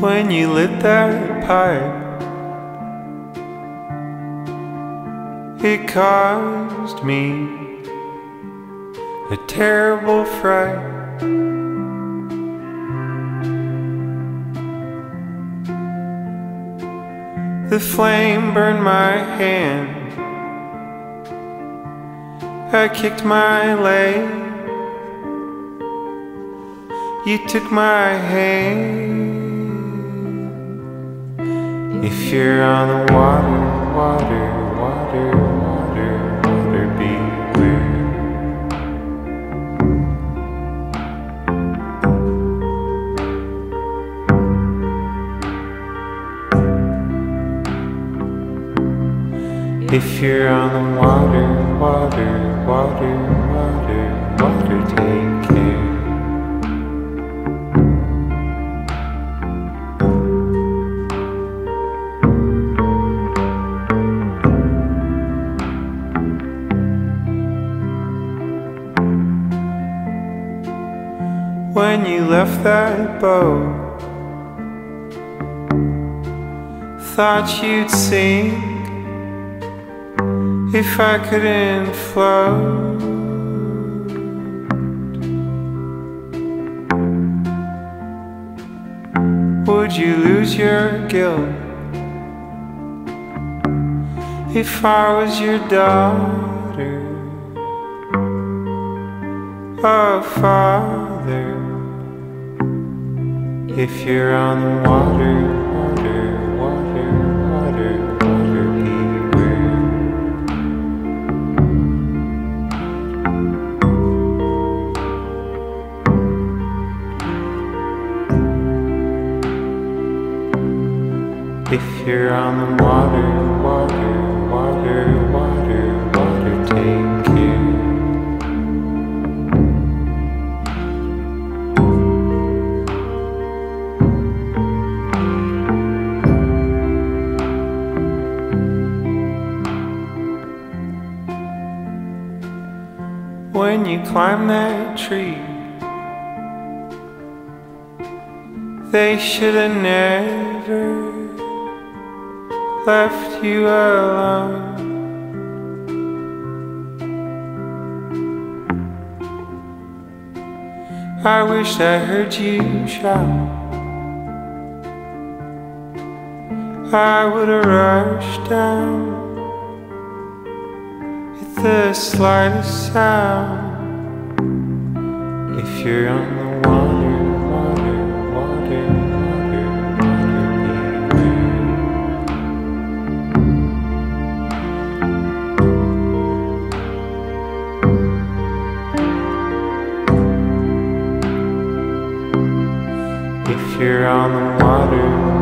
when you lit that pipe. It caused me a terrible fright. The flame burned my hand. I kicked my leg. You took my hand. If you're on the water, water, water, water, water, beware. If you're on the water, water, water, water, water, take care. When you left that boat, thought you'd sink if I couldn't float. Would you lose your guilt if I was your daughter? Oh, father, if you're on the water, water, water, water, water, beware. If you're on the water, water, water, water, water, take When you climb that tree, they should have never left you alone. I wish I heard you shout. I would have rushed down at the slightest sound. If you're on the water, water, water, water, water, beware. If you're on the water,